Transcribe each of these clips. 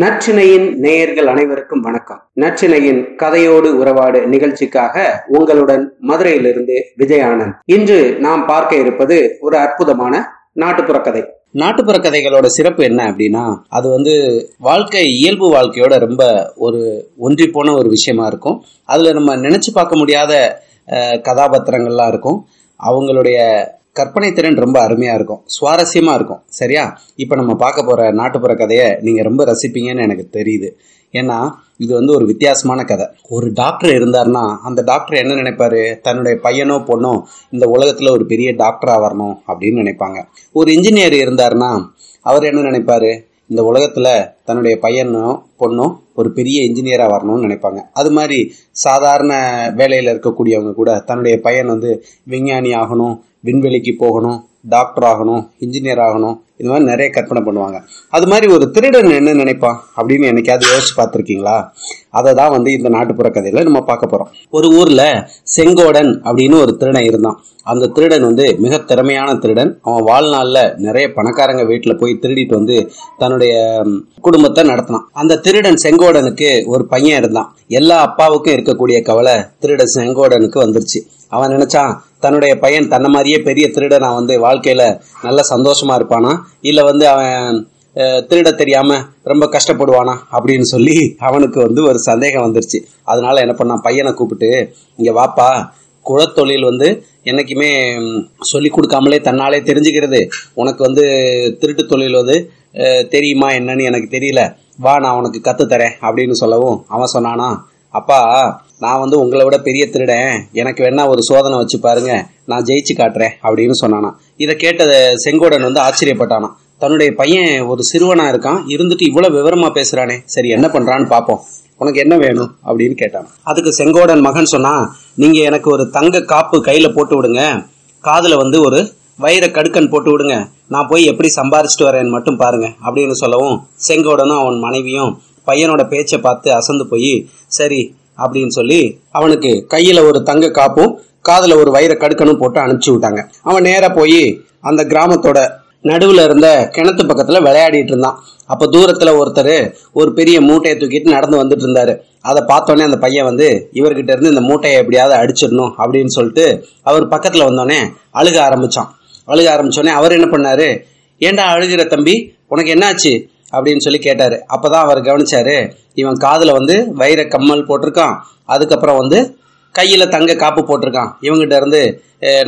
நச்சினையின் நேயர்கள் அனைவருக்கும் வணக்கம். நச்சினையின் கதையோடு உறவாடு நிகழ்ச்சிக்காக உங்களுடன் மதுரையிலிருந்து விஜயானந்த். இன்று நாம் பார்க்க இருப்பது ஒரு அற்புதமான நாட்டுப்புற கதை. நாட்டுப்புற கதைகளோட சிறப்பு என்ன அப்படின்னா அது வந்து வாழ்க்கை இயல்பு வாழ்க்கையோட ரொம்ப ஒரு ஒன்றி போன ஒரு விஷயமா இருக்கும். அதுல நம்ம நினைச்சு பார்க்க முடியாத கதாபாத்திரங்கள்லாம் இருக்கும். அவங்களுடைய கற்பனை திறன் ரொம்ப அருமையாக இருக்கும். சுவாரஸ்யமாக இருக்கும். சரியா? இப்போ நம்ம பார்க்க போகிற நாட்டுப்புற கதையை நீங்கள் ரொம்ப ரசிப்பீங்கன்னு எனக்கு தெரியுது. ஏன்னா இது வந்து ஒரு வித்தியாசமான கதை. ஒரு டாக்டர் இருந்தார்னா அந்த டாக்டர் என்ன நினைப்பாரு? தன்னுடைய பையனோ பொண்ணோ இந்த உலகத்தில் ஒரு பெரிய டாக்டராக வரணும் அப்படின்னு நினைப்பாங்க. ஒரு இன்ஜினியர் இருந்தார்னா அவர் என்ன நினைப்பாரு? இந்த உலகத்தில் தன்னுடைய பையனோ பொண்ணோ ஒரு பெரிய இன்ஜினியராக வரணும்னு நினைப்பாங்க. அது மாதிரி சாதாரண வேலையில் இருக்கக்கூடியவங்க கூட தன்னுடைய பையன் வந்து விஞ்ஞானி ஆகணும் விண்வெளிக்கு போகணும் டாக்டர் ஆகணும் இன்ஜினியர் ஆகணும் இது மாதிரி நிறைய கற்பனை பண்ணுவாங்க. அது மாதிரி ஒரு திருடன் என்ன நினைப்பான் அப்படின்னு என்னைக்காவது யோசிச்சு பார்த்துருக்கீங்களா? அதை தான் வந்து இந்த நாட்டுப்புற கதையில நம்ம பார்க்க போறோம். ஒரு ஊர்ல செங்கோடன் அப்படின்னு ஒரு திருடன் இருந்தான். அந்த திருடன் வந்து மிக திறமையான திருடன். அவன் வாழ்நாளில் நிறைய பணக்காரங்க வீட்டில் போய் திருடிட்டு வந்து தன்னுடைய குடும்பத்தை நடத்தினான். அந்த திருடன் செங்கோடனுக்கு ஒரு பையன் இருந்தான். எல்லா அப்பாவுக்கும் இருக்கக்கூடிய கவலை திருடன் செங்கோடனுக்கு வந்துருச்சு. அவன் நினைச்சான் தன்னுடைய பையன் தன்னை மாதிரியே பெரிய திருடனா வந்து வாழ்க்கையில நல்ல சந்தோஷமா இருப்பானா? இல்ல வந்து அவன் திருட தெரியாம ரொம்ப கஷ்டப்படுவானா அப்படின்னு சொல்லி அவனுக்கு வந்து ஒரு சந்தேகம் வந்துருச்சு. அதனால என்ன பண்ணான்? பையனை கூப்பிட்டு இங்க வாப்பா குளத்தொழில் வந்து என்னைக்குமே சொல்லி கொடுக்காமலே தன்னாலே தெரிஞ்சுக்கிறது. உனக்கு வந்து திருட்டு தொழில் வந்து தெரியுமா என்னன்னு எனக்கு தெரியல. வா நான் உனக்கு கத்து தரேன் அப்படின்னு சொல்லவும் அவன் சொன்னானா. அப்பா நான் வந்து உங்களை விட பெரிய திருடேன். எனக்கு வேணா ஒரு சோதனை வச்சு பாருங்க. நான் ஜெயிச்சு காட்டுறேன் அப்படின்னு சொன்னானா. இதை கேட்ட செங்கோடன் வந்து ஆச்சரியப்பட்டானா. தன்னுடைய பையன் ஒரு சிறுவனா இருக்கான். இருந்துட்டு இவ்வளவு விவரமா பேசுறானே. சரி என்ன பண்றான்னு பாப்போம். உனக்கு என்ன வேணும்? அப்படின்னு கேட்டான். அதுக்கு செங்கோடன் மகன் சொன்னா நீங்க எனக்கு ஒரு தங்க காப்பு கையில போட்டு விடுங்க. காதுல வந்து ஒரு வைர கடுக்கன் போட்டு விடுங்க. நான் போய் எப்படி சம்பாரிச்சிட்டு வரேன்னு மட்டும் பாருங்க. அப்படின்னு சொல்லவும் செங்கோடனும் அவன் மனைவியும் பையனோட பேச்சை பார்த்து அசந்து போய் சரி அப்படின்னு சொல்லி அவனுக்கு கையில ஒரு தங்க காப்பும் காதில் ஒரு வயிற கடுக்கணும் போட்டு அனுப்பிச்சு விட்டாங்க. அவன் நேராக போய் அந்த கிராமத்தோட நடுவுல இருந்த கிணத்து பக்கத்துல விளையாடிட்டு இருந்தான். அப்ப தூரத்துல ஒருத்தர் ஒரு பெரிய மூட்டையை தூக்கிட்டு நடந்து வந்துட்டு இருந்தாரு. அதை பார்த்தோன்னே அந்த பையன் வந்து இவர்கிட்ட இருந்து இந்த மூட்டையை எப்படியாவது அடிச்சிடணும் அப்படின்னு சொல்லிட்டு அவர் பக்கத்துல வந்தோடனே அழுக ஆரம்பிச்சான். அழுக ஆரம்பிச்சோடனே அவர் என்ன பண்ணாரு? ஏண்டா அழுகிற தம்பி? உனக்கு என்னாச்சு? அப்படின்னு சொல்லி கேட்டாரு. அப்பதான் அவர் கவனிச்சாரு இவன் காதுல வந்து வைர கம்மல் போட்டிருக்கான். அதுக்கப்புறம் வந்து கையில் தங்க காப்பு போட்டிருக்கான். இவங்ககிட்ட இருந்து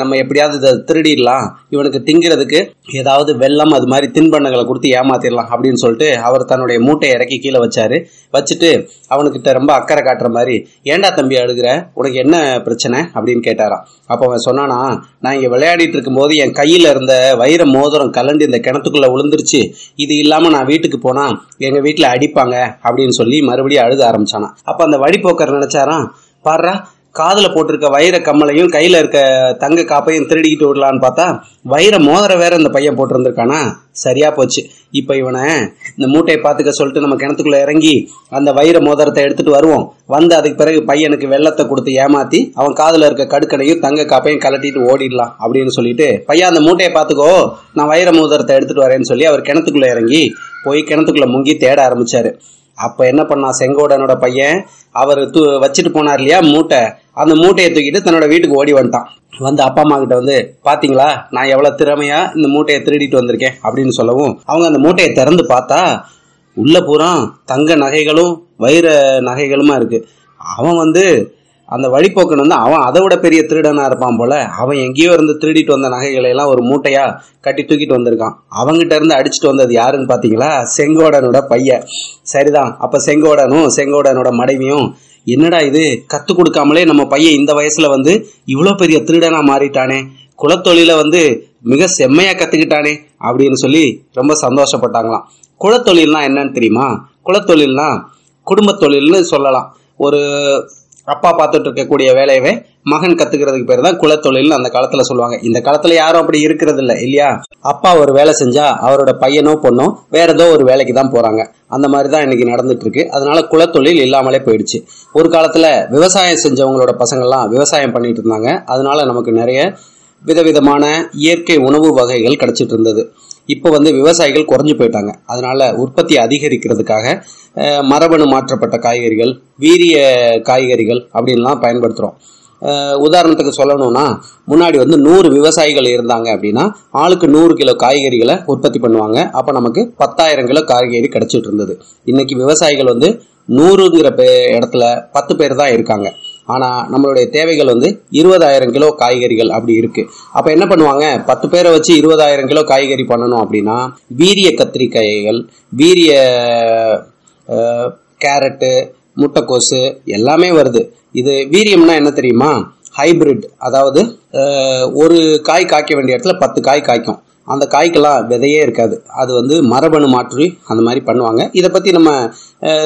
நம்ம எப்படியாவது இதை திருடிடலாம். இவனுக்கு திங்கிறதுக்கு ஏதாவது வெள்ளம் அது மாதிரி தின்பண்டங்களை கொடுத்து ஏமாத்திடலாம் அப்படின்னு சொல்லிட்டு அவர் தன்னுடைய மூட்டையை இறக்கி கீழே வச்சாரு. வச்சுட்டு அவனுக்கிட்ட ரொம்ப அக்கறை காட்டுற மாதிரி ஏண்டா தம்பி அழுகிற? உனக்கு என்ன பிரச்சனை? அப்படின்னு கேட்டாராம். அப்போ அவன் சொன்னானா நான் இங்கே விளையாடிட்டு இருக்கும்போது என் கையில் இருந்த வைர மோதிரம் கலண்டு இந்த கிணத்துக்குள்ளே விழுந்துருச்சு இது இல்லாமல் நான் வீட்டுக்கு போனால் எங்கள் வீட்டில் அடிப்பாங்க அப்படின்னு சொல்லி மறுபடியும் அழுத ஆரம்பிச்சானா அப்போ அந்த வழிபோக்கர் நினைச்சாராம் பாடுறா காதில் போட்டிருக்க வைர கம்மலையும் கையில் இருக்க தங்க காப்பையும் திருடிக்கிட்டு விடலான்னு பார்த்தா வைர மோதிர வேற இந்த பையன் போட்டிருந்திருக்கானா? சரியா போச்சு. இப்போ இவனை இந்த மூட்டையை பார்த்துக்க சொல்லிட்டு நம்ம கிணத்துக்குள்ளே இறங்கி அந்த வைர மோதிரத்தை எடுத்துட்டு வருவோம். வந்து அதுக்கு பிறகு பையனுக்கு வெள்ளத்தை கொடுத்து ஏமாத்தி அவன் காதில் இருக்க கடுக்கனையும் தங்க காப்பையும் கலட்டிட்டு ஓடிடலாம் அப்படின்னு சொல்லிட்டு பையன் அந்த மூட்டையை பார்த்துக்கோ. நான் வைர மோதிரத்தை எடுத்துட்டு வரேன்னு சொல்லி அவர் கிணத்துக்குள்ளே இறங்கி போய் கிணத்துக்குள்ளே முங்கி தேட ஆரம்பிச்சாரு. அப்போ என்ன பண்ணான் செங்கோடனோட பையன்? அவர் தூ வச்சுட்டு போனார் இல்லையா மூட்டை. அந்த மூட்டையை தூக்கிட்டு தன்னோட வீட்டுக்கு ஓடி வந்துட்டான். வந்து அப்பா அம்மா கிட்ட வந்து பாத்தீங்களா நான் எவ்வளவு திறமையா இந்த மூட்டையை திருடிட்டு வந்திருக்கேன் அப்படின்னு சொல்லவும் அவங்க அந்த மூட்டையை திறந்து பார்த்தா உள்ள பூரா தங்க நகைகளும் வைர நகைகளுமா இருக்கு. அவன் வந்து அந்த வழிபோக்கன் வந்து அவன் அதை விட பெரிய திருடனா இருப்பான் போல அவன் எங்கேயோ இருந்து திருடிட்டு வந்த நகைகளை எல்லாம் ஒரு மூட்டையா கட்டி தூக்கிட்டு வந்திருக்கான். அவங்கிட்ட இருந்து அடிச்சுட்டு வந்தது யாருன்னு பாத்தீங்களா? செங்கோடனோட பையன். சரிதான். அப்ப செங்கோடனும் செங்கோடனோட மனைவியும் என்னடா இது? கத்து கொடுக்காமலே நம்ம பையன் இந்த வயசுல வந்து இவ்வளவு பெரிய திருடனா மாறிட்டானே. குலத்தொழில வந்து மிக செம்மையா கத்துக்கிட்டானே அப்படின்னு சொல்லி ரொம்ப சந்தோஷப்பட்டாங்களாம். குலத்தொழில்னா என்னன்னு தெரியுமா? குலத்தொழில்னா குடும்ப தொழில்னு சொல்லலாம். ஒரு அப்பா பார்த்துட்டு இருக்கக்கூடிய வேலையவே மகன் கத்துக்கிறதுக்கு பேர் தான் குலத்தொழில்னு அந்த காலத்துல சொல்லுவாங்க. இந்த காலத்துல யாரும் அப்படி இருக்கிறது இல்ல இல்லையா? அப்பா ஒரு வேலை செஞ்சா அவரோட பையனோ பொண்ணோ வேற ஏதோ ஒரு வேலைக்கு தான் போறாங்க. அந்த மாதிரி தான் இன்னைக்கு நடந்துட்டு இருக்கு. அதனால குலத்தொழில் இல்லாமலே போயிடுச்சு. ஒரு காலத்துல விவசாயம் செஞ்சவங்களோட பசங்கள்லாம் விவசாயம் பண்ணிட்டு இருந்தாங்க. அதனால நமக்கு நிறைய விதவிதமான இயற்கை உணவு வகைகள் கிடைச்சிட்டு இருந்தது. இப்போ வந்து விவசாயிகள் குறைஞ்சு போயிட்டாங்க. அதனால உற்பத்தி அதிகரிக்கிறதுக்காக மரபணு மாற்றப்பட்ட காய்கறிகள் வீரிய காய்கறிகள் அப்படின்லாம் பயன்படுத்துகிறோம் உதாரணத்துக்கு சொல்லணும்னா முன்னாடி வந்து நூறு விவசாயிகள் இருந்தாங்க அப்படின்னா ஆளுக்கு நூறு கிலோ காய்கறிகளை உற்பத்தி பண்ணுவாங்க. அப்போ நமக்கு பத்தாயிரம் கிலோ காய்கறி கிடைச்சிட்டு இருந்தது. இன்னைக்கு விவசாயிகள் வந்து நூறுங்கிற பே இடத்துல பத்து பேர் தான் இருக்காங்க. ஆனால் நம்மளுடைய தேவைகள் வந்து இருபதாயிரம் கிலோ காய்கறிகள் அப்படி இருக்குது அப்போ என்ன பண்ணுவாங்க? பத்து பேரை வச்சு இருபதாயிரம் கிலோ காய்கறி பண்ணணும் அப்படின்னா வீரிய கத்திரிக்காய்கள் வீரிய கேரட்டு முட்டைக்கோசு எல்லாமே வருது. இது வீரியம்னா என்ன தெரியுமா? ஹைபிரிட் அதாவது ஒரு காய் காய்க்க வேண்டிய இடத்துல பத்து காய் காய்க்கும். அந்த காய்க்கெல்லாம் விதையே இருக்காது. அது வந்து மரபணு மாற்றி அந்த மாதிரி பண்ணுவாங்க. இதை பற்றி நம்ம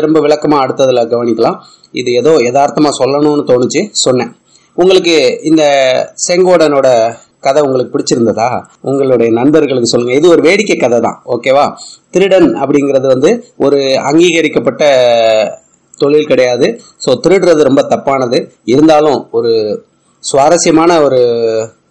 ரொம்ப விளக்கமாக அடுத்ததில் கவனிக்கலாம். இது ஏதோ யதார்த்தமாக சொல்லணும்னு தோணுச்சு சொன்னேன். உங்களுக்கு இந்த செங்கோடனோட கதை உங்களுக்கு பிடிச்சிருந்ததா? உங்களுடைய நண்பர்களுக்கு சொல்லுங்க. இது ஒரு வேடிக்கை கதை தான் ஓகேவா திருடன் அப்படிங்கிறது வந்து ஒரு அங்கீகரிக்கப்பட்ட தொழில் கிடையாது. ஸோ திருடுறது ரொம்ப தப்பானது. இருந்தாலும் ஒரு சுவாரஸ்யமான ஒரு